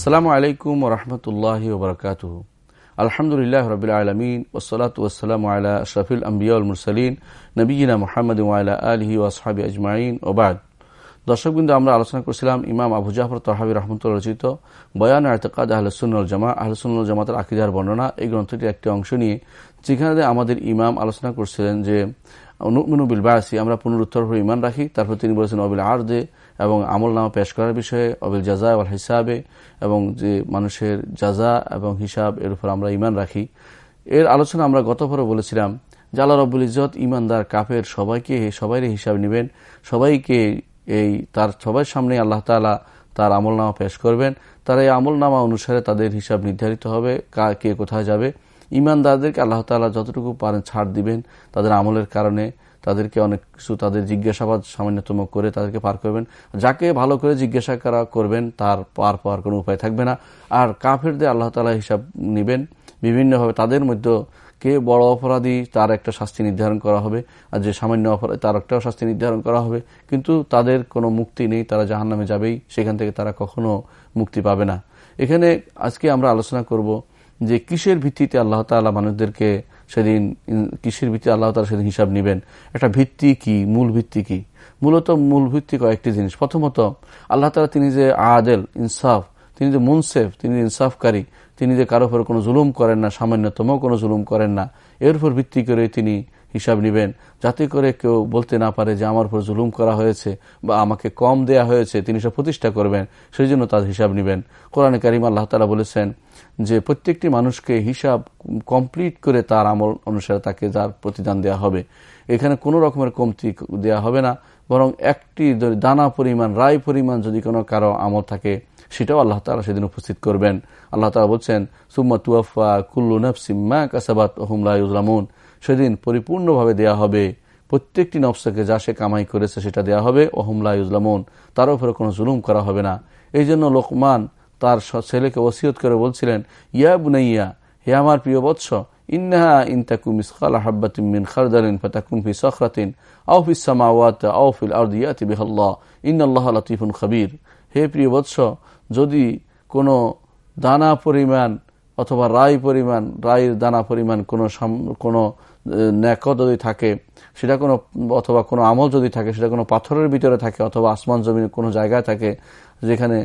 আসসালামু আলাইকুম রহমতুল্লাহ ওবরকাত আলহামদুলিল্লাহ রবিল আলমিন ওসলাত ওসালাম আলা শফিল আম্বিয়াল মুরসালিন নবীনা মোহাম্মদ ওয়ালা আলহি ওয়াসহাবি আজমাইন ওবাদ দর্শকবৃন্দ, আমরা আলোচনা করছিলাম ইমাম আবু জাফর তহাবি রহমতুল্লা রচিত বয়ান আর্তকাদ আহলসুল জামা আহলসুল জামাতের আকিদার বর্ণনা এই গ্রন্থটির একটি অংশ নিয়ে যেখানে আমাদের ইমাম আলোচনা করছিলেন যে অনুমিনুবিল বাসি, আমরা পুনরুত্তর হয়ে ইমান রাখি। তারপর তিনি বলেছেন অবিল আর দে এবং আমল নামা পেশ করার বিষয়ে, অবিল জাজা ওয়াল হিসাবে, এবং যে মানুষের জাজা এবং হিসাব এর উপর আমরা ইমান রাখি। এর আলোচনা আমরা গত পরে বলেছিলাম জালা রব্বুল ইজত ইমানদার কাপের সবাইকে সবাই হিসাব নেবেন, সবাইকে এই তার, সবার সামনে আল্লাহ তালা তার আমল নামা পেশ করবেন। তারা এই আমল নামা অনুসারে তাদের হিসাব নির্ধারিত হবে, কে কোথায় যাবে। ইমানদারদেরকে আল্লাহ তালা যতটুকু পারেন ছাড় দিবেন তাদের আমলের কারণে। তাদেরকে অনেক কিছু তাদের জিজ্ঞাসাবাদ সামান্যতম করে তাদেরকে পার করবেন। যাকে ভালো করে জিজ্ঞাসা করা করবেন, তার পার পাওয়ার কোনো উপায় থাকবে না। আর কাফেরদের আল্লাহ তালা হিসাব নেবেন। বিভিন্নভাবে তাদের মধ্যে কে বড় অপরাধী, তার একটা শাস্তি নির্ধারণ করা হবে। আর যে সামান্য অপরাধী, তার একটাও শাস্তি নির্ধারণ করা হবে। কিন্তু তাদের কোনো মুক্তি নেই, তারা জাহান নামে যাবেই। সেখান থেকে তারা কখনো মুক্তি পাবে না। এখানে আজকে আমরা আলোচনা করব যে কিসের ভিত্তিতে আল্লাহ তালা মানুষদেরকে সেদিন কিসের ভিত্তিতে আল্লাহ তালা সেদিন হিসাব নেবেন। একটা ভিত্তি কি? মূল ভিত্তি কি? মূলত মূল ভিত্তি কয়েকটি জিনিস। প্রথমত, আল্লাহ তালা তিনি যে আদেল, ইনসাফ, তিনি যে মুনসেফ, তিনি ইনসাফকারী, তিনি যে কারও উপর কোনো জুলুম করেন না, সামান্যতম কোনো জুলুম করেন না, এর উপর ভিত্তি করে তিনি হিসাব নেবেন। যাতে করে কেউ বলতে না পারে যে আমার উপর জুলুম করা হয়েছে বা আমাকে কম দেয়া হয়েছে, তিনি সব প্রতিষ্ঠা করবেন সেই জন্য তার হিসাব নেবেন। কোরআন করিম আল্লাহ তালা বলেছেন যে প্রত্যেকটি মানুষকে হিসাব কমপ্লিট করে তার আমল অনুসারে তাকে যার প্রতিদান দেয়া হবে। এখানে কোনো রকমের কমতি দেয়া হবে না, বরং একটি দানা পরিমাণ, রায় পরিমাণ যদি কোনো কারও আমল থাকে, সেটাও আল্লাহ তালা সেদিন উপস্থিত করবেন। আল্লাহ তালা বলছেন, সুম্মা তুয়াফা কুল্লু নফসিম্মা কাসাবাত হুমলাউজলামুন সেদিন পরিপূর্ণভাবে দেয়া হবে। প্রত্যেকটি নফসাকে যা সে কামাই করেছে সেটা দেয়া হবে ওহমলা ইউজলামুন তার উপরে কোনো জুলুম করা হবে না। এই জন্য লোকমান তার ছেলেকে ওসিয়ত করে বলছিলেন, ইয়া বুনাইয়া, হে আমার প্রিয় বৎস, ইন্নাহা ইনতাকু মিসকাল হাব্বাতিন মিন খারদালিন ফাতাকুন ফি সখরাতিন আও ফি সামাওয়াত আও ফিল আরদিয়াতি বিহাল্লাহ ইন্নাল্লাহ লাতিফুন খাবির। হে প্রিয় বৎস, যদি কোনো দানা পরিমাণ অথবা রায় পরিমাণ, রায়ের দানা পরিমাণ কোনো কোনো ন্যাক যদি থাকে, সেটা কোনো, অথবা কোনো আমল যদি থাকে, সেটা কোনো পাথরের ভিতরে থাকে, অথবা আসমান জমির কোনো জায়গায় থাকে, যেখানে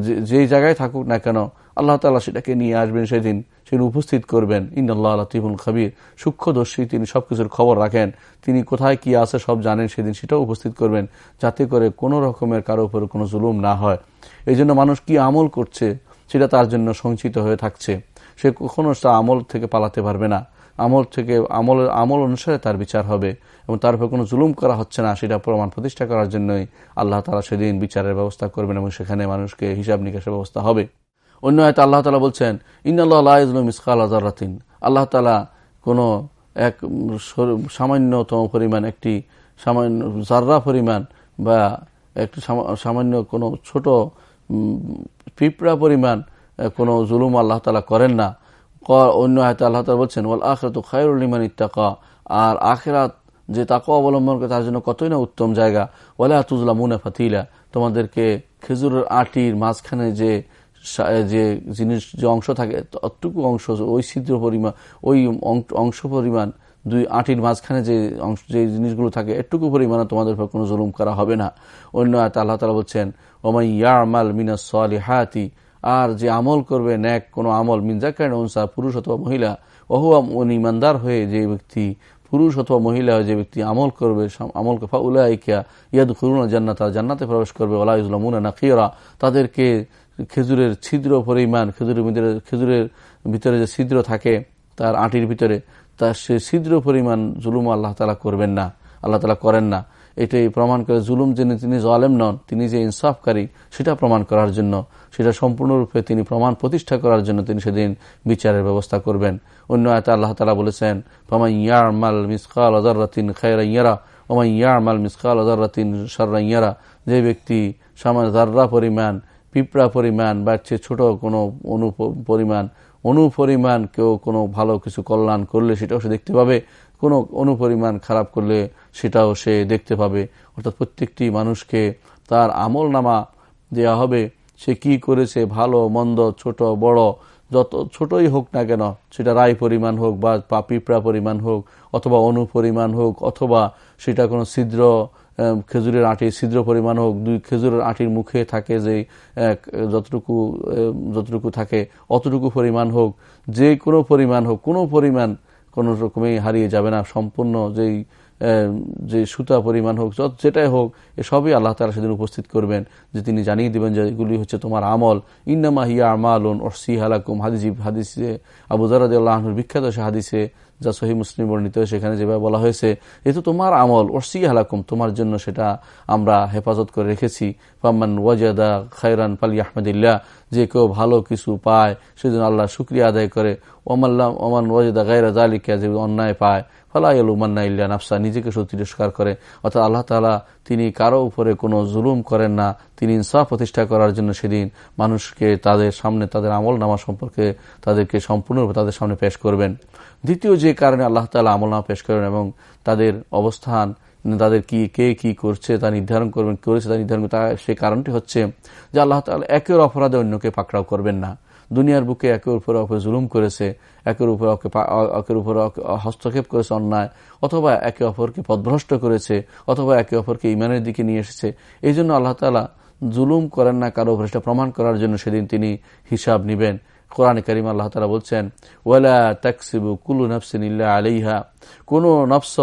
যেই জায়গায় থাকুক না কেন, আল্লাহ তালা সেটাকে নিয়ে আসবেন সেদিন। সেদিন উপস্থিত করবেন। ইন আল্লাহ আল্লাহ খাবির। সূক্ষ্মদর্শী তিনি সবকিছুর খবর রাখেন। তিনি কোথায় কি আছে সব জানেন সেদিন, সেটাও উপস্থিত করবেন। যাতে করে কোনো রকমের কারও উপর কোনো জুলুম না হয়। এই জন্য মানুষ কি আমল করছে, সেটা তার জন্য সঞ্চিত হয়ে থাকছে। সে কখনো তা আমল থেকে পালাতে পারবে না। আমল থেকে আমল আমল অনুসারে তার বিচার হবে এবং তার উপর কোনো জুলুম করা হচ্ছে না, সেটা প্রমাণ প্রতিষ্ঠা করার জন্যই আল্লাহ তালা সেদিন বিচারের ব্যবস্থা করবেন এবং সেখানে মানুষকে হিসাব নিকাশের ব্যবস্থা হবে। অন্য হয়তো আল্লাহ তালা বলছেন ইন্নআল্লাহ ইসকাল আজারাতিন আল্লাহ তালা কোনো এক সামান্যতম পরিমাণ একটি সামান্য জাররা পরিমাণ বা একটি সামান্য কোনো ছোট পিঁপড়া পরিমাণ কোনো জুলুম আল্লাহ তালা করেন না। অন্য হাতে আল্লাহ তালা বলছেন ওল আখরাত খায়রুল ইমান ইত্তাকা আর আখেরাত যে তাকে অবলম্বন করে, তার জন্য কতই না উত্তম জায়গা। ওলা তুজলা মুনে ফাতিলা। তোমাদেরকে খেজুরের আটির মাঝখানে যে যে জিনিস, যে অংশ থাকে, অতটুকু অংশ, ওই ছিদ্র পরিমাণ, ওই অংশ পরিমাণ, দুই আটির মাঝখানে যে অংশ, যে জিনিসগুলো থাকে, এটুকু পরিমাণে তোমাদের কোনো জুলুম করা হবে না। অন্য আয়তা আল্লাহ তালা বলছেন, ওমাই ইয়ামাল মিনাস হাতি আর যে আমল করবে ন্যাক কোনো আমল মিনজাকার অনুসা পুরুষ অথবা মহিলা অহুয়া ইমানদার হয়ে যে ব্যক্তি, পুরুষ অথবা মহিলা যে ব্যক্তি আমল করবে আমল উলাইকিয়া ইয়াদ খুরুন জান্নাত আর জান্নাতে প্রবেশ করবে ওলাইজলামুনা নাকিরা, তাদেরকে খেজুরের ছিদ্র পরিমাণ, খেজুরের ভিতরে খেজুরের ভিতরে যে ছিদ্র থাকে, তার আটির ভিতরে, তার সে ছিদ্র পরিমাণ জুলুম আল্লাহ তালা করবেন না, আল্লাহ তালা করেন না। এটাই প্রমাণ করে জুলুম যিনি তিনি জলেম নন, তিনি যে ইনসাফকারী, সেটা প্রমাণ করার জন্য, সেটা সম্পূর্ণরূপে তিনি প্রমাণ প্রতিষ্ঠা করার জন্য তিনি সেদিন বিচারের ব্যবস্থা করবেন। অন্য আয়তা আল্লাহ তালা বলেছেন পামা ইয়ার মাল মিসকাল আজার রাতিন খায়রা ইয়ারা ওমা ইয়ার মাল মিসকাল আজার রাতিন সাররা ইয়ারা যে ব্যক্তি জাররা পরিমাণ, পিঁপড়া পরিমাণ, বা ছোট কোনো অনু পরিমাণ, অনুপরিমাণ কেউ কোনো ভালো কিছু কল্যাণ করলে সেটাও সে দেখতে পাবে। কোনো অনুপরিমাণ খারাপ করলে সেটাও সে দেখতে পাবে। অর্থাৎ প্রত্যেকটি মানুষকে তার আমল নামা দেওয়া হবে। সে কি করেছে? ভালো, মন্দ, ছোট, বড়, যত ছোটই হোক না কেন, সেটা রায় পরিমাণ হোক বা পিঁপড়া পরিমাণ হোক, অথবা অনুপরিমাণ হোক, অথবা সেটা কোনো ছিদ্র খেজুরের আঁটি, ছিদ্র পরিমাণ হোক, দুই খেজুরের আঁটির মুখে থাকে যে যতটুকু যতটুকু থাকে, অতটুকু পরিমাণ হোক, যে কোনো পরিমাণ হোক, কোনো পরিমাণ কোনো রকমেই হারিয়ে যাবে না। সম্পূর্ণ যেই যে সুতা পরিমাণ হোক যেটাই হোক এসবই আল্লাহ তালা সেদিন উপস্থিত করবেন যে তিনি জানিয়ে দেবেন যে এগুলি হচ্ছে তোমার আমল। ইন্নামা হিয়া আমালন ওরসি হালাকুম হাদিজি হাদিসে আবু জারাদ আল্লাহনুর বিখ্যাত সে হাদিসে যা সহি মুসলিম বর্ণিত সেখানে যেভাবে বলা হয়েছে যেহেতু তোমার আমল ওরসি হালাকুম তোমার জন্য সেটা আমরা হেফাজত করে রেখেছি। ফাম্মান ওয়াজাদা খায়রান পালি আহমদিল্লাহ যে কেউ ভালো কিছু পায়, সেজন্য আল্লাহ শুক্রিয়া আদায় করে। ওমাল্লাম ওমান ওয়াজেদা গায়রা জালিকা যে অন্যায় পায় ফালাইলুমান্না ইল্লা নাফসা, নিজেকে শুধু করে। অর্থাৎ আল্লাহ তালা তিনি কারও উপরে কোনো জুলুম করেন না, তিনি ইনসাফ প্রতিষ্ঠা করার জন্য সেদিন মানুষকে তাদের সামনে তাদের আমল নামা সম্পর্কে তাদেরকে সম্পূর্ণরূপে তাদের সামনে পেশ করবেন। দ্বিতীয় যে কারণে আল্লাহ তালা আমল নামা পেশ করেন এবং তাদের অবস্থান, তাদের কি, কে কি করছে তা নির্ধারণ করবেন, করেছে তা নির্ধারণ তা সে কারণটি হচ্ছে যে আল্লাহ তালা একের অপরাধে অন্যকে পাকড়াও করবেন না। দুনিয়ার বুকে একের উপরে অপরে জুলুম করেছে, একের উপর একের উপর হস্তক্ষেপ করেছে অন্যায়, অথবা একে অপরকে পদভ্রষ্ট করেছে, অথবা একে অপরকে ইমানের দিকে নিয়ে এসেছে। এই জন্য আল্লাহ তালা জুলুম করেন না কারও ভ্রষ্ট প্রমাণ করার জন্য সেদিন তিনি হিসাব নিবেন। কোরআন করিম আল্লাহ তালা বলছেন, ওয়ালা তাকসিবু কুলু নফসিন ইল্লা আলিহা কোন নফস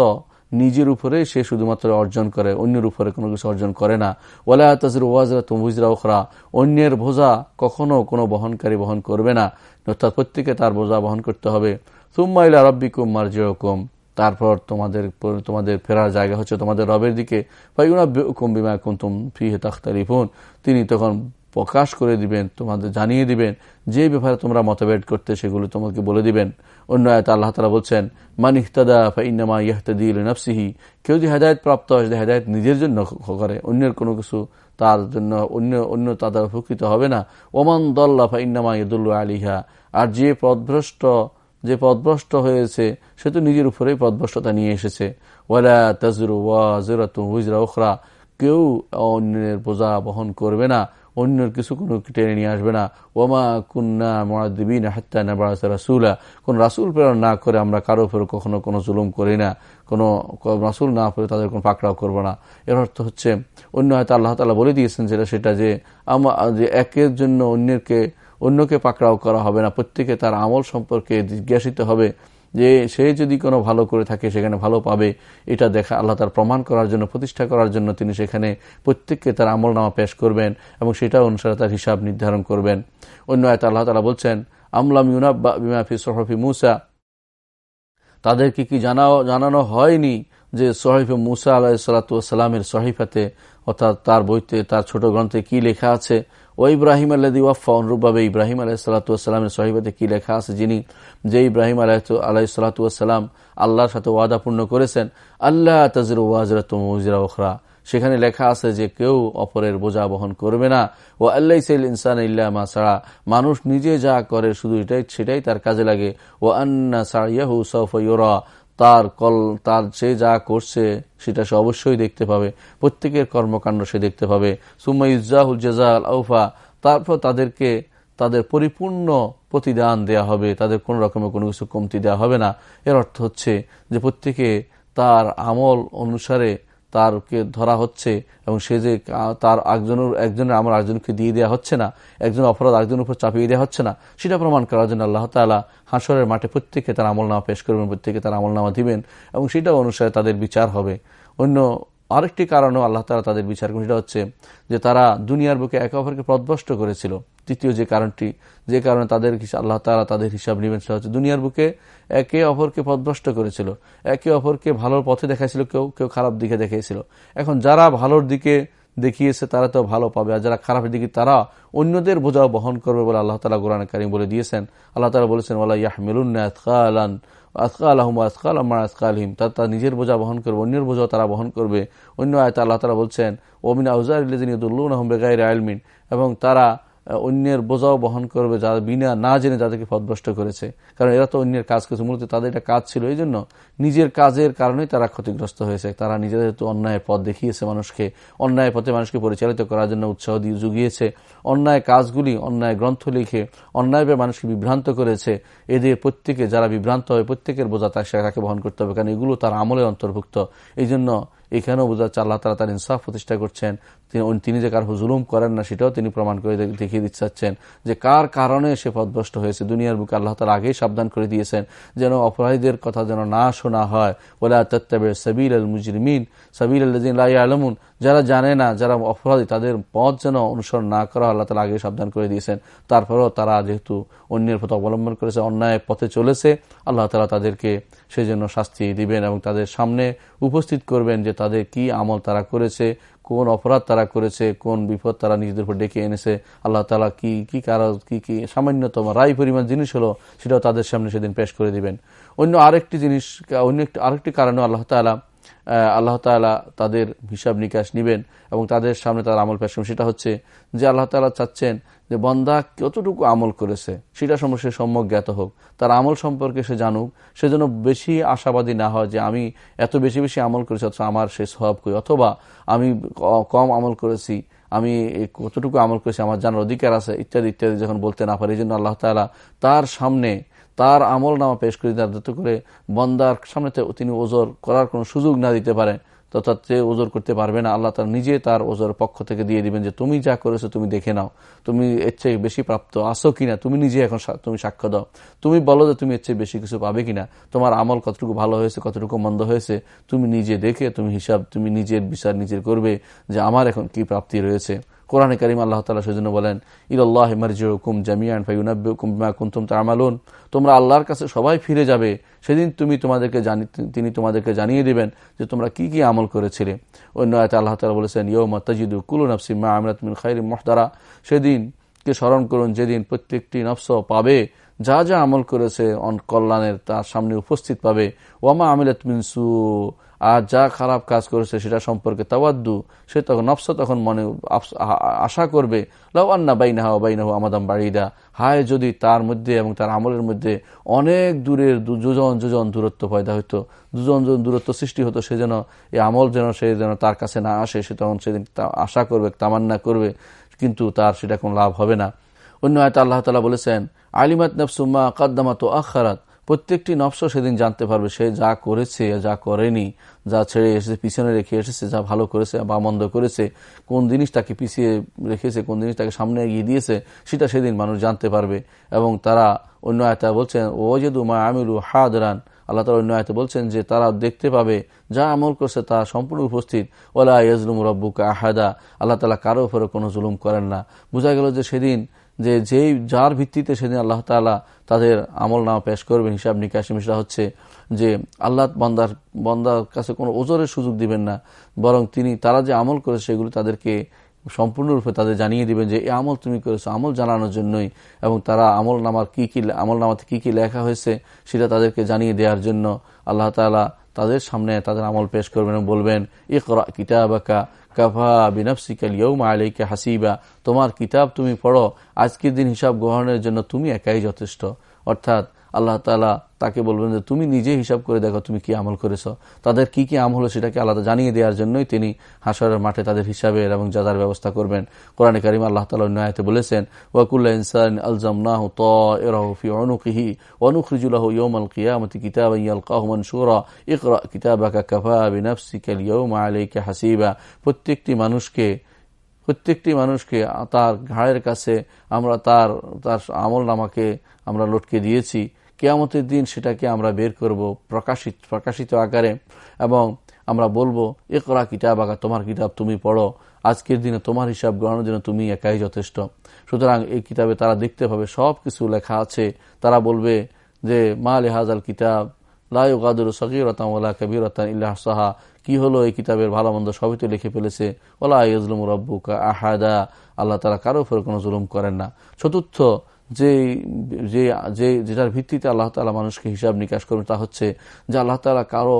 নিজের উপরে সে শুধুমাত্র অর্জন করে, অন্যের উপরে কোনো কিছু অর্জন করে না। ওলা তাজির ওয়াজরা তুমুজরা ওখরা অন্যের বোঝা কখনো কোনো বহনকারী বহন করবে না। অর্থাৎ প্রত্যেকে তার বোঝা বহন করতে হবে। তুম্মাইলা রব্বিকুম মার্জিয়কুম তারপর তোমাদের তোমাদের ফেরার জায়গা হচ্ছে তোমাদের রবের দিকে। কুম বিমা কুন্তুম ফি তাখতারিফুন তিনি তখন প্রকাশ করে দিবেন, তোমাদের জানিয়ে দিবেন, যে ব্যাপারে তোমরা মতভেদ করতে সেগুলো তোমাকে বলে দিবেন। অন্য আয়ত আল্লাহ তালা বলছেন, মান ইহতাদা ফাইনামা ইহতাদিল নফসিহি কেউ যদি হেদায়ত প্রাপ্ত হয় যদি হেদায়ত নিজের জন্য করে, অন্যের কোনো কিছু তার জন্য অন্য অন্য তাদের উপকৃত হবে না। ওমান দল্লা ফাইনামা ইদুল্লা আলিহা আর যে পদভ্রষ্ট যে পদভ্রষ্ট হয়েছে, সে তো নিজের উপরেই পদভ্রষ্টতা নিয়ে এসেছে। ওয়ালা তাজরু ওয়া ওয়াজরাতু হুজরা ওখরা কেউ অন্যের বোঝা বহন করবে না। অন্যের কিছু কোনো টেনে নিয়ে আসবে না। ওমা কুন্না মহাদিবিন হাত্তা নাবাসা রাসুলা। কোন রাসুল প্রেরণ না করে আমরা কারও উপরে কখনো কোনো জুলুম করি না। কোনো রাসুল না পড়ে তাদের কোনো পাকড়াও করব না। এর অর্থ হচ্ছে, অন্য হয়তো আল্লাহ তালা বলে দিয়েছেন যেটা সেটা যে, আমা যে একের জন্য অন্যকে অন্যকে পাকড়াও করা হবে না। প্রত্যেকে তার আমল সম্পর্কে জিজ্ঞাসিত হবে। যে সে যদি কোনো ভালো করে থাকে, সেখানে ভালো পাবে। এটা দেখা আল্লাহ তার প্রমাণ করার জন্য, প্রতিষ্ঠা করার জন্য তিনি সেখানে প্রত্যেককে তার আমল নামা পেশ করবেন এবং সেটা অনুসারে তার হিসাব নির্ধারণ করবেন। অন্য আয়তা আল্লাহ তালা বলছেন আমলাম ইউনাব্বা বিমাফি সোহফি মুসা। তাদেরকে কি জানাও, জানানো হয়নি যে সহিফে মুসা আলাহ সালাতামের সহিফাতে অর্থাৎ তার বইতে, তার ছোট গ্রন্থে কি লেখা আছে? ও ইব্রাহিম আল্লাদি ওয়াফা অনুরূপভাবে ইব্রাহিম আলাহ সাল্লাতামের সহিবাতে কি লেখা আছে? যিনি, যে ইব্রাহিম আলাহ আলাহ সাল্লাতাম আল্লাহর সাথে ওয়াদা পূর্ণ করেছেন আল্লাহ তাজির ওয়াজরা ওখরা সেখানে লেখা আছে যে কেউ অপরের বোঝা বহন করবে না। ও আল্লাহ সাইল ইনসান ইল্লামা ছাড়া মানুষ নিজে যা করে শুধু সেটাই তার কাজে লাগে। ও আন্না সাইয়াহু সফ তার কল, তার সে যা করছে, সেটা সে অবশ্যই দেখতে পাবে। প্রত্যেকের কর্মকাণ্ড সে দেখতে পাবে। সুম্মা ইজাহুল জেজাল আউফা, তারপর তাদেরকে তাদের পরিপূর্ণ প্রতিদান দেয়া হবে। তাদের কোন রকমের কোনো কিছু কমতি দেওয়া হবে না। এর অর্থ হচ্ছে যে প্রত্যেকে তার আমল অনুসারে তারকে ধরা হচ্ছে এবং সে যে তার একজনের একজনের আমার একজনকে দিয়ে দেওয়া হচ্ছে না, একজন অপরাধ একজনের উপর চাপিয়ে দেওয়া হচ্ছে না, সেটা প্রমাণ করার জন্য আল্লাহ তালা হাসরের মাঠে প্রত্যেকে তার আমলনামা পেশ করবেন, প্রত্যেকে তার আমলনামা দিবেন এবং সেটা অনুসারে তাদের বিচার হবে। অন্য আরেকটি কারণও আল্লাহ তালা তাদের বিচার করেন হচ্ছে যে তারা দুনিয়ার বুকে একে অপরকে প্রদভষ্ট করেছিল। তৃতীয় যে কারণটি, যে কারণে তাদের আল্লাহ তালা তাদের হিসাব নেবেন, সেটা হচ্ছে দুনিয়ার বুকে একে অপরকে পদভ্রষ্ট করেছিল। একে অপরকে ভালোর পথে দেখাইছিল, কেউ কেউ খারাপ দিকে দেখিয়েছিল। এখন যারা ভালোর দিকে দেখিয়েছে, তারা তো ভালো পাবে, আর যারা খারাপের দিকে, তারা অন্যদের বোঝাও বহন করবে বলে আল্লাহ তালা কোরআন কারিম বলে দিয়েছেন। আল্লাহ তালা বলেছেন ওলা ইয়াহমিলুন্না আজকাল আহম আজকাল আমার আজকালহিম তার তার নিজের বোঝা বহন করবে, অন্যের বোঝা তারা বহন করবে। অন্য আয়তা আল্লাহ তারা বলছেন ওমিন আউজার ইলিদিন আহম বেগাই আলমিন এবং তারা অন্যের বোঝাও বহন করবে যারা বিনা না জেনে যাদেরকে পদভ্রষ্ট করেছে। কারণ এরা তো অন্যের কাজ করেছে। মূলত তাদের একটা কাজ ছিল এই জন্য নিজের কাজের কারণেই তারা ক্ষতিগ্রস্ত হয়েছে। তারা নিজেদের তো অন্যায় পথ দেখিয়েছে মানুষকে। অন্যায় পথে মানুষকে পরিচালিত করার জন্য উৎসাহ দিয়ে জুগিয়েছে। অন্যায় কাজগুলি, অন্যায় গ্রন্থ লিখে অন্যায়ভাবে মানুষকে বিভ্রান্ত করেছে। এদের প্রত্যেকে যারা বিভ্রান্ত হয়, প্রত্যেকের বোঝা তাকে বহন করতে হবে। কারণ এগুলো তার আমলের অন্তর্ভুক্ত। এই জন্য এখানেও বোঝা যাচ্ছে তালা তার ইনসাফ প্রতিষ্ঠা করছেন। তিনি তিনি যে কার জুলুম করেন না, সেটাও তিনি প্রমাণ করে দেখিয়ে দিচ্ছেন যে কার কারণে সে পদভ্রষ্ট হয়েছে। দুনিয়ার বুকে আল্লাহ তালা আগেই সাবধান করে দিয়েছেন যেন অপরাধীদের কথা যেন না শোনা হয়। ওলা তত্তাবে সাবিল আল মুজরিমিন সাবিল আল্লাদিন আলমুন যারা জানে না, যারা অপরাধী, তাদের পথ যেন অনুসরণ না করা আল্লাহ তালা আগে সাবধান করে দিয়েছেন। তারপরেও তারা যেহেতু অন্যের পথ অবলম্বন করেছে, অন্যায় পথে চলেছে, আল্লাহ তালা তাদেরকে সেই জন্য শাস্তি দিবেন এবং তাদের সামনে উপস্থিত করবেন যে তাদের কি আমল তারা করেছে কোন অপরাধ তারা করেছে, কোন বিপদ তারা নিজেদের উপর ডেকে এনেছে, আল্লাহ তালা কি কি কারণ কি কি সামান্যতম রায় পরিমাণ জিনিস হলো সেটাও তাদের সামনে সেদিন পেশ করে দিবেন। অন্য আরেকটি জিনিস, অন্য একটি, আরেকটি কারণে আল্লাহ তালা আল্লাহ তালা তাদের হিসাব নিকাশ নিবেন এবং তাদের সামনে তার আমল পেশ সেটা হচ্ছে যে আল্লাহ তালা চাচ্ছেন যে বন্দা কতটুকু আমল করেছে, সেটা সম্পর্কে সম্যক জ্ঞাত হোক, তার আমল সম্পর্কে সে জানুক, সে যেন বেশি আশাবাদী না হয় যে আমি এত বেশি বেশি আমল করেছি, অথচ আমার সে স্বভাব করি অথবা আমি কম আমল করেছি, আমি কতটুকু আমল করেছি, আমার জানার অধিকার আছে, ইত্যাদি ইত্যাদি যখন বলতে না পারি এই জন্য আল্লাহ তালা তার সামনে তার আমল নামা পেশ করে যাতে করে বন্দার সামনে তিনি ওজোর করার কোনো সুযোগ না দিতে পারেন। তথা সে ওজোর করতে পারবে না, আল্লাহ তার নিজে তার ওজোর পক্ষ থেকে দিয়ে দিবেন যে তুমি যা করেছ তুমি দেখে নাও। তুমি এর চেয়ে বেশি প্রাপ্ত আসো কিনা, তুমি নিজে এখন তুমি সাক্ষ্য দাও। তুমি বলো যে তুমি এর চেয়ে বেশি কিছু পাবে কিনা। তোমার আমল কতটুকু ভালো হয়েছে, কতটুকু মন্দ হয়েছে, তুমি নিজে দেখে, তুমি হিসাব, তুমি নিজের বিচার নিজের করবে যে আমার এখন কি প্রাপ্তি রয়েছে। কোরআনে করিম আল্লাহ তালা সেজন্য বলেন ইল্লাহ মার্জিউকুম জামিয়ান ফাইউনাব্বুকুমা কুন্তুম তামালুন। তোমরা আল্লাহর কাছে সবাই ফিরে যাবে। সেদিন তুমি তোমাদেরকে জানি, তিনি তোমাদেরকে জানিয়ে দিবেন যে তোমরা কি কি আমল করেছিলে। অন্য আয়তে আল্লাহ তালা বলেছেন ইয়ো মতাজিদু কুলু নফসিমা আমরাত মিন খাইরি মহদারা সেদিনকে স্মরণ করুন, যেদিন প্রত্যেকটি নফস পাবে যা যা আমল করেছে অন কল্যাণের তার সামনে উপস্থিত পাবে। ওয়ামা আমিলাত মিনসু আর যা খারাপ কাজ করেছে সেটা সম্পর্কে তাওয়াদ্দু, সে তখন নফস তখন মনে আশা করবে। লাউ আন্না বাইনাহা বাইনাহ আমাদাম বাড়িদা, হায় যদি তার মধ্যে এবং তার আমলের মধ্যে অনেক দূরের দুজন দুজন দূরত্ব পয়দা হইতো, দুজন দুজন দূরত্ব সৃষ্টি হতো, সে যেন, এই আমল যেন সে যেন তার কাছে না আসে, সে তখন সেদিন আশা করবে, তামান্না করবে, কিন্তু তার সেটা কোনো লাভ হবে না। অন্য আয়তা আল্লাহ তালা বলেছেন, আলিমাত নফসুম্মা কাদ্দামাত আখারাত। প্রত্যেকটি নফস সেদিন জানতে পারবে সে যা করেছে যা করেনি, যা ছেড়ে এসেছে, পিছনে রেখে এসেছে, যা ভালো করেছে বা মন্দ করেছে, কোন জিনিস তাকে পিছিয়ে রেখেছে, কোন জিনিস তাকে সামনে এগিয়ে দিয়েছে, সেটা সেদিন মানুষ জানতে পারবে। এবং তারা অন্য আয়তা বলছেন ও ওজেদু মা আমিরু হাদরান। আল্লাহ তালা অন্য আয়তে বলছেন যে, তারা দেখতে পাবে, যা আমল করছে তা সম্পূর্ণ উপস্থিত। ওলা ইয়াজলুম রব্বুকা আহাদা। আল্লাহ তালা কারও উপরে কোনো জুলুম করেন না। বোঝা গেল যে সেদিন যে যেই, যার ভিত্তিতে সেদিন আল্লাহ তালা তাদের আমল নামা পেশ করবেন, হিসাব নিকাশ সেটা হচ্ছে যে আল্লাহ বন্দার বন্দার কাছে কোনো ওজোরের সুযোগ দিবেন না, বরং তিনি, তারা যে আমল করেছে সেগুলো তাদেরকে সম্পূর্ণরূপে তাদের জানিয়ে দিবেন যে এই আমল তুমি করেছ, আমল জানানোর জন্যই। এবং তারা আমল নামার কি কি, আমল নামাতে কি কি লেখা হয়েছে সেটা তাদেরকে জানিয়ে দেওয়ার জন্য আল্লাহ তালা তাদের সামনে তাদের আমল পেশ করবেন এবং বলবেন এ ইকরা কিতাবাকা কাফা বিনফসিকাল ইয়ৌমা আলাইকে হাসিবা। তোমার কিতাব তুমি পড়ো। আজকের দিন হিসাব গ্রহণের জন্য তুমি একাই যথেষ্ট। অর্থাৎ আল্লাহ তালা তাকে বলবেন যে তুমি নিজে হিসাব করে দেখো তুমি কি আমল করেছ। তাদের কি কি আমল হলো সেটাকে আলাদা জানিয়ে দেওয়ার জন্যই তিনি হাসরের মাঠে তাদের হিসাবের এবং যাদার ব্যবস্থা করবেন। কোরআন করিম আল্লাহ তালা অন্যায়তে বলেছেন ওয়াকুল্লাহ ইনসান আলজাম নাহ তফি অনুকিহি অনুখরিজুল্লাহ ইয়ম আল কিয়ামতি কিতাব ইয়ালকাহ মনসুরা ইকরা কিতাবাকা কাফা বিনাফসিকাল ইয়ম আলাইকে হাসিবা। প্রত্যেকটি মানুষকে প্রত্যেকটি মানুষকে তার ঘাড়ের কাছে আমরা তার তার আমল নামাকে আমরা লটকে দিয়েছি। কেয়ামতের দিন সেটাকে আমরা বের করব প্রকাশিত প্রকাশিত আকারে এবং আমরা বলব এ করা কিতাব আঁকা তোমার কিতাব তুমি পড়ো। আজকের দিনে তোমার হিসাব গ্রহণের জন্য তুমি একাই যথেষ্ট। সুতরাং এই কিতাবে তারা দেখতে পাবে সব কিছু লেখা আছে। তারা বলবে যে, মা লেহাজাল কিতাব? লাউকাদুর সকিরতাম ওলা কবিরতান ইল্লাহ সাহা কি হলো এই কিতাবের ভালো মন্দ সবই তো লিখে ফেলেছে। ওলা ইজলুম রব্বুকা আহাদা। আল্লাহ তারা কারও উপরে কোনো জুলুম করেন না। চতুর্থ যে যে যেটার ভিত্তিতে আল্লাহ তালা মানুষকে হিসাব নিকাশ করবেন তা হচ্ছে যে আল্লাহ তালা কারও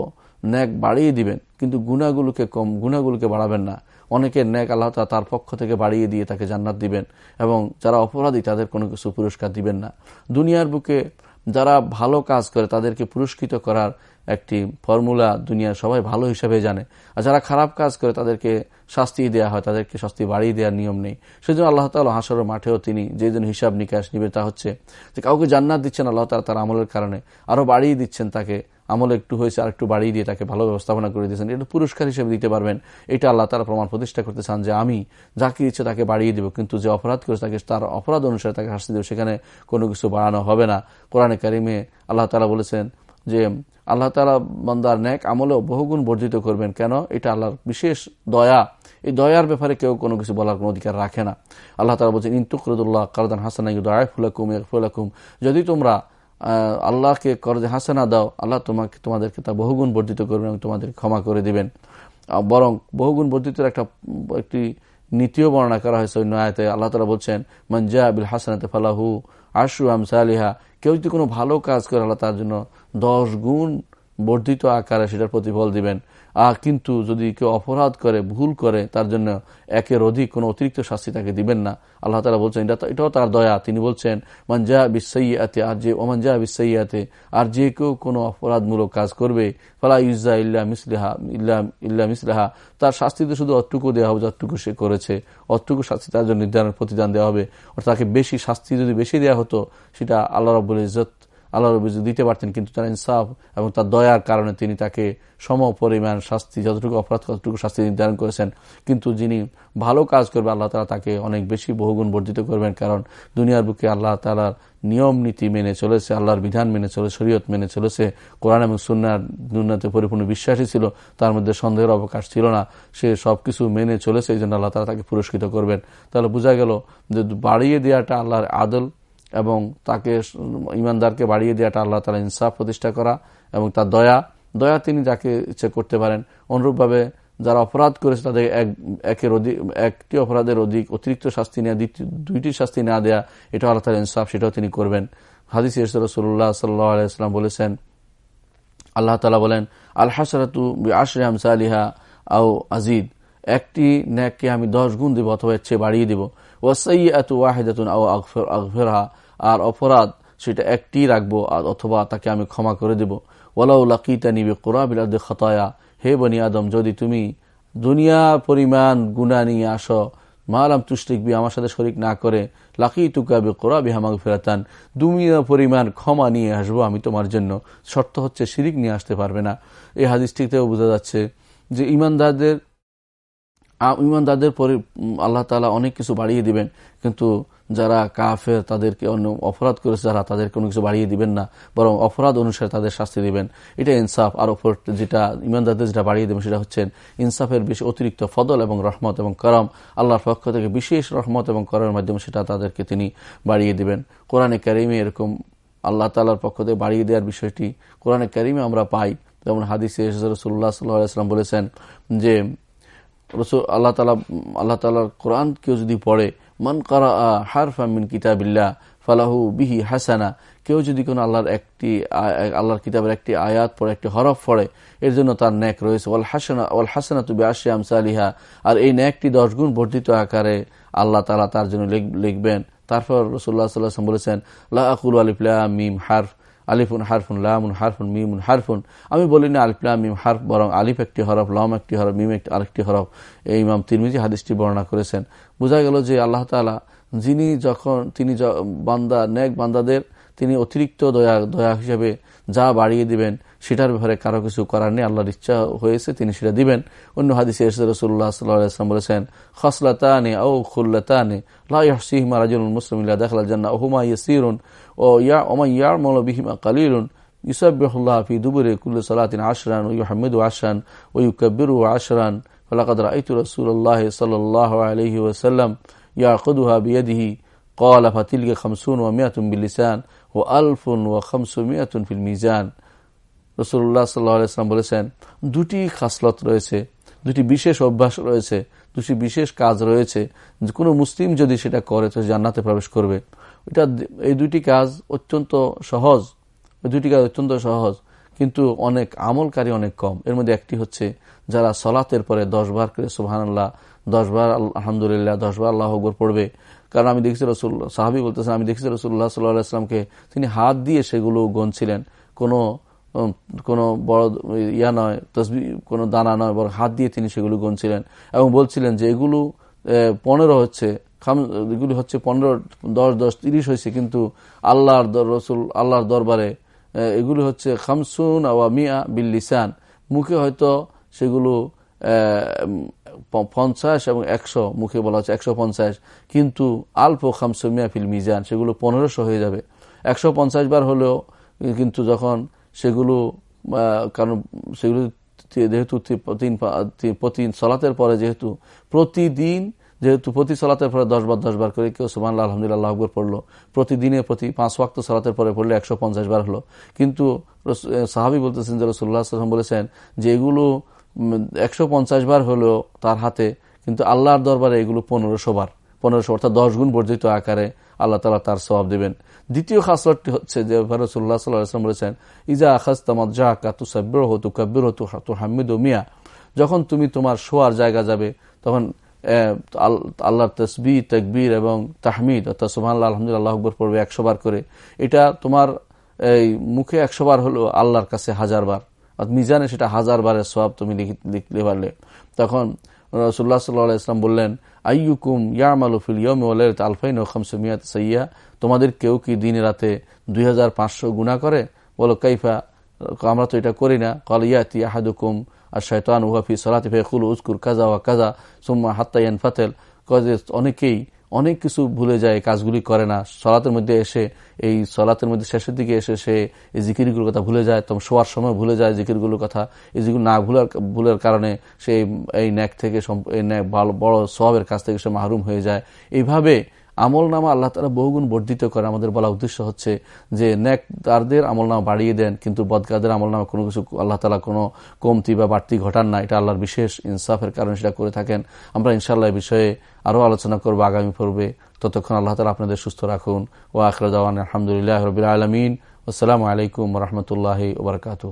ন্যাক বাড়িয়ে দিবেন, কিন্তু গুণাগুলোকে কম গুণাগুলোকে বাড়াবেন না। অনেকের ন্যাক আল্লাহ তালা তার পক্ষ থেকে বাড়িয়ে দিয়ে তাকে জান্নাত দিবেন এবং যারা অপরাধী তাদের কোনো কিছু পুরস্কার দিবেন না। দুনিয়ার বুকে যারা ভালো কাজ করে তাদেরকে পুরস্কৃত করার একটি ফর্মুলা দুনিয়ার সবাই ভালো হিসাবে জানে। আর যারা খারাপ কাজ করে, তাদেরকে শাস্তি দেওয়া হয়, তাদেরকে শাস্তি বাড়িয়ে দেওয়ার নিয়ম নেই। সেই জন্য আল্লাহ তালা হাসর মাঠেও তিনি যে জন্য হিসাব নিকাশ নিবে, তা হচ্ছে যে কাউকে জান্নাত দিচ্ছেন, আল্লাহ তালা তার আমলের কারণে আরও বাড়িয়ে দিচ্ছেন তাকে। আমল একটু হয়েছে, আর একটু বাড়িয়ে দিয়ে তাকে ভালো ব্যবস্থাপনা করে দিয়েছেন। এটা পুরস্কার হিসেবে দিতে পারবেন। এটা আল্লাহ তারা প্রমাণ প্রতিষ্ঠা করতে চান যে আমি যাকে ইচ্ছে তাকে বাড়িয়ে দেব, কিন্তু যে অপরাধ করেছে তাকে, তার অপরাধ অনুসারে তাকে শাস্তি দেব, সেখানে কোনো কিছু বাড়ানো হবে না। কোরআনে কারিমে আল্লাহ তালা বলেছেন যে আল্লাহ তালা বন্দার ন্যাক আমলেও বহুগুণ বর্ধিত করবেন। কেন? এটা আল্লাহর বিশেষ দয়া। এই দয়ার ব্যাপারে কেউ কোনো কিছু বলার কোনো অধিকার রাখে না। আল্লাহ তালা বলছেন ইন্তুকরদুল্লাহ কারদান হাসান ফুলাকুম ফুলাকুম যদি তোমরা আল্লাহকে করজে হাসানা দাও, আল্লাহ তোমাকে, তোমাদেরকে তা বহুগুণ বর্ধিত করবেন এবং তোমাদের ক্ষমা করে দিবেন। বরং বহুগুণ বর্ধিত একটা, একটি নীতিও বর্ণনা করা হয়েছে অন্য আয়তে। আল্লাহ তালা বলছেন মঞ্জা আবিল হাসানাতে ফালাহু আশু আমসালিহা। কেউ যদি কোনো ভালো কাজ করে, আল্লাহ তার জন্য দশ গুণ বর্ধিত আকারে সেটার প্রতিফল দিবেন। আর কিন্তু যদি কেউ অপরাধ করে, ভুল করে, তার জন্য একের অধিক কোনো অতিরিক্ত শাস্তি তাকে দিবেন না। আল্লাহ তালা বলছেন, এটা এটাও তার দয়া। তিনি বলছেন মঞ্জা বিসাইয়াতে আর যে ওমঞ্জা বিসাইয়াতে আর যে কেউ কোনো অপরাধমূলক কাজ করবে, ফলা ইউজা ইল্লা মিসলিহা ইল্লা ইল্লা মিসলিহা। তার শাস্তিতে শুধু অটুকু দেওয়া হবে, যতটুকু সে করেছে। অটুকু শাস্তি তার জন্য নির্ধারণ প্রতিদান দেওয়া হবে। অর্থাৎ তাকে বেশি শাস্তি যদি বেশি দেওয়া হতো, সেটা আল্লাহ রব্বুল ইজত আল্লাহ রবি দিতে পারতেন, কিন্তু তার ইনসাফ এবং তার দয়ার কারণে তিনি তাকে সম পরিমাণ শাস্তি, যতটুকু অপরাধ, ততটুকু শাস্তি নির্ধারণ করেছেন। কিন্তু যিনি ভালো কাজ করবে, আল্লাহ তালা তাকে অনেক বেশি বহুগুণ বর্ধিত করবেন। কারণ দুনিয়ার বুকে আল্লাহ তালার নিয়ম, নীতি মেনে চলেছে, আল্লাহর বিধান মেনে চলে শরীয়ত মেনে চলেছে। কোরআন এবং সুন্নার দুর্নাতে পরিপূর্ণ বিশ্বাসী ছিল, তার মধ্যে সন্দেহের অবকাশ ছিল না। সে সবকিছু মেনে চলেছে, এই জন্য আল্লাহ তালা তাকে পুরস্কৃত করবেন। তাহলে বোঝা গেল যে বাড়িয়ে দেওয়াটা আল্লাহর আদল এবং তাকে ইমানদারকে বাড়িয়ে দেওয়াটা আল্লাহ তালা ইনসাফ প্রতিষ্ঠা করা এবং তার দয়া দয়া তিনি যাকে ইচ্ছে করতে পারেন। অনুরূপভাবে যারা অপরাধ করেছে তাদের এক, একের অধিক, একটি অপরাধের অধিক অতিরিক্ত শাস্তি নেওয়া দ্বিতীয় দুইটি শাস্তি না দেয়া, এটা আল্লাহ তালা ইনসাফ, সেটাও তিনি করবেন। হাদিস রসুল্লাহ সাল্লাম বলেছেন, আল্লাহ তালা বলেন আল হাসরাতু আশরে হামসা আলিহা আও আজিদ একটি ন্যাককে আমি দশ গুণ দেব অথবা চেয়ে বাড়িয়ে দেব। ওয়াসাই এত ওয়াহেদাতুন আও আকফেরহা আর অপরাধ সেটা একটি রাখব অথবা তাকে আমি ক্ষমা করে দেব। ওলাউ লাকিতা নিবে কোরআবিলাদ খতায়া। হে বনি আদম, যদি তুমি দুনিয়া পরিমাণ গুণা নিয়ে আসো, মালাম তুষ্টিকবি আমার সাথে শরিক না করে লাকি তুকাবি কোরা বিহামাগ ফেরাতান দুনিয়া পরিমাণ ক্ষমা নিয়ে আসব আমি তোমার জন্য। শর্ত হচ্ছে, শিরিক নিয়ে আসতে পারবে না। এই হাদিসটিতেও বোঝা যাচ্ছে যে ইমানদারদের ইমানদারদের পরে আল্লাহ তালা অনেক কিছু বাড়িয়ে দিবেন। কিন্তু যারা কাফের, তাদেরকে অন্য অপরাধ করেছে যারা তাদের কোনো কিছু বাড়িয়ে দিবেন না। বরং অপরাধ অনুসারে তাদের শাস্তি দিবেন। এটা ইনসাফ। আর ওপর যেটা ইমানদারদের যেটা বাড়িয়ে দেবেন, সেটা হচ্ছেন ইনসাফের বেশি অতিরিক্ত ফদল এবং রহমত এবং করম। আল্লাহর পক্ষ থেকে বিশেষ রহমত এবং করার মাধ্যমে সেটা তাদেরকে তিনি বাড়িয়ে দিবেন। কোরআনে ক্যারিমে এরকম আল্লাহ তালার পক্ষ থেকে বাড়িয়ে দেওয়ার বিষয়টি কোরআনে ক্যারিমে আমরা পাই। যেমন হাদিসে রসুল্লাহ সাল্লাহ বলেছেন যে রসুল আল্লাহ তালা, আল্লাহ তালার কোরআন কেউ যদি পড়ে, মন করা হারফা মিন কিতাবিল্লা ফালাহু বিহি হাসানা, কেউ যদি কোনো আল্লাহর একটি আল্লাহর কিতাবের একটি আয়াত পড়ে, একটি হরফ পড়ে, এর জন্য তার ন্যাক রয়েছে। ওয়াল হাসানা ওয়াল হাসানা তুবি আশিয়াম সালিহা আর এই ন্যাকটি দশগুণ বর্ধিত আকারে আল্লাহ তালা তার জন্য লিখবেন। তারপর রসুল্লাহ সাল্লাহ বলেছেন লাহ আকুল আলিফুল্লাহ মিম হারফ। আলিফুন হারফুন লামুন হারফুন মিমুন হারফুন। আমি বলি না আলিফলাম মিম হারফ, বরং আলিফ একটি হরফ, লম একটি হরফ, মিম একটি, আরেকটি হরফ। এই ইমাম তিরমিজি হাদিসটি বর্ণনা করেছেন। বোঝা গেল যে আল্লাহ তালা যিনি যখন, তিনি বান্দা, নেক বান্দাদের তিনি অতিরিক্ত দয়া দয়া হিসাবে যা বাড়িয়ে দিবেন সেটার ব্যাপারে কারো কিছু করার নেই আল্লাহর ইচ্ছা হয়েছে তিনি সেটা দিবেন অন্য হাদিসে রসুল্লাহ সাল্লাম বলেছেন খসলাতানে ও খুল্লাতানে লাহসিহিমা রাজুল মুসলিম দেখলা জান্না ওহুমা ইয়াসিরুন ও ইয়া ওমা ইয়ার মৌল বিহিমা কালিলুন ইউসাবিহুল্লাহ ফি দুবুরে কুল্লু সালাতিন আশরান ও ইউহামিদু আশরান ও ইউকবিরু আশরান فلقد رأيت رسول الله صلى الله عليه وسلم يعقدها بيده قال فتلك خمسون ومائة باللسان وألف وخمسمائة في الميزان রসুল্লাহ সাল্লাহাম বলেছেন, দুটি খাসলত রয়েছে, দুটি বিশেষ অভ্যাস রয়েছে, দুটি বিশেষ কাজ রয়েছে কোনো মুসলিম যদি সেটা করে তো জান্নাতে প্রবেশ করবে। এটা এই দুটি কাজ অত্যন্ত সহজ ওই দুটি কাজ অত্যন্ত সহজ, কিন্তু অনেক আমলকারী অনেক কম। এর মধ্যে একটি হচ্ছে যারা সলাতের পরে দশ বার করে সুহানাল্লাহ দশবার আলহামদুলিল্লাহ দশবার আল্লাহ আকবর পড়বে। কারণ আমি দেখছি রসুল সাহাবি বলতেছেন, আমি দেখছি রসুল্লাহ সাল্লাহ আসলামকে তিনি হাত দিয়ে সেগুলো গনছিলেন। কোনো কোনো বড় ইয়া নয়, তসবি, কোনো দানা নয় বড় হাত দিয়ে তিনি সেগুলো গুনছিলেন এবং বলছিলেন যে এগুলো পনেরো হচ্ছে এগুলি হচ্ছে পনেরো, দশ দশ, তিরিশ হয়েছে, কিন্তু আল্লাহর রসুল, আল্লাহর দরবারে এগুলি হচ্ছে খামসুন আওয়া মিয়া বিল্লিসান মুখে হয়তো সেগুলো পঞ্চাশ এবং একশো, মুখে বলা হচ্ছে একশো পঞ্চাশ, কিন্তু আলফো খামসু মিয়া ফিল মিজান, সেগুলো পনেরোশো হয়ে যাবে। একশো পঞ্চাশ বার হলেও কিন্তু যখন সেগুলো কারণ সেগুলো যেহেতু প্রতি সলাতের পরে যেহেতু, প্রতিদিন যেহেতু প্রতি সলাতের পরে দশ বার দশ বার করে কেউ সুমান আলহামদুলিল্লাহ আকবর পড়ল, প্রতিদিনে প্রতি পাঁচ ওয়াক্ত সলাতের পরে পড়লে একশো পঞ্চাশ বার হলো। কিন্তু সাহাবি বলতেছেন যে রসুল্লাহ আসলাম বলেছেন যে এগুলো একশো পঞ্চাশ বার হলো তার হাতে, কিন্তু আল্লাহর দরবারে এগুলো পনেরোশো বার, পনেরোশো অর্থাৎ দশ গুণ বর্ধিত আকারে আল্লাহ তালা তার স্বভাব দেবেন। দ্বিতীয় খাসলটটি হচ্ছে যে রসুল্লাহ সাল্লাম বলেছেন, ইজা আখাস তামাদ জাহাকা তু হতু কাব্বির হতু তু হামিদ মিয়া। যখন তুমি তোমার শোয়ার জায়গা যাবে, তখন আল্লাহর তসবি তকবীর এবং তাহমিদ, অর্থাৎ সুহান আলহামদুলিল্লাহ আকবর পড়বে একশো বার করে। এটা তোমার, এই, মুখে একশো বার হলো আল্লাহর কাছে হাজার বার। মিজানে সেটা হাজার বারের সব তুমি লিখতে পারলে। তখন রসুল্লাহ সাল্লাহ ইসলাম বললেন আইয়ুকুম ইয়ামালু ফিল ওয়ালাইত আলফাইন ও খামসুমিয়াত সৈয়া তোমাদের কেউ কি দিনে রাতে দুই হাজার পাঁচশো গুণা করে? বলো, কাইফা, আমরা তো এটা করি না। কল ইয়াতি আহাদুকুম আর শয়তান ওয়াফি সলাতে ফেকুল উজকুর কাজা ওয়া কাজা সুম্মা হাত্তাইয়ান ফাতেল কজে অনেকেই অনেক কিছু ভুলে যায়, কাজগুলি করে না। সলাতের মধ্যে এসে, এই সলাতের মধ্যে শেষের দিকে এসে সে এই জিকিরগুলোর কথা ভুলে যায় তখন শোয়ার সময় ভুলে যায় জিকিরগুলোর কথা। এই জিকির না ভুলার, ভুলের কারণে সে এই ন্যাক থেকে এই ন্যাক বড় স্বভাবের কাছ থেকে সে মাহরুম হয়ে যায়। এইভাবে আমল নামা আল্লাহ তালা বহুগুণ বর্ধিত করে। আমাদের বলা উদ্দেশ্য হচ্ছে যে ন্যাক তারদের আমল নামা বাড়িয়ে দেন, কিন্তু বদকাদের আমল নামা কোনো কিছু আল্লাহ তালা কোনো কমতি বা বাড়তি ঘটান না। এটা আল্লাহর বিশেষ ইনসাফের কারণে সেটা করে থাকেন। আমরা ইনশাল্লাহ এই বিষয়ে আরও আলোচনা করব আগামী পর্বে। ততক্ষণ আল্লাহ তালা আপনাদের সুস্থ রাখুন। ও আখরাজান আলহামদুলিল্লাহ রবিল আলমিন। আসসালামু আলাইকুম রহমতুল্লাহ ওবরকাতু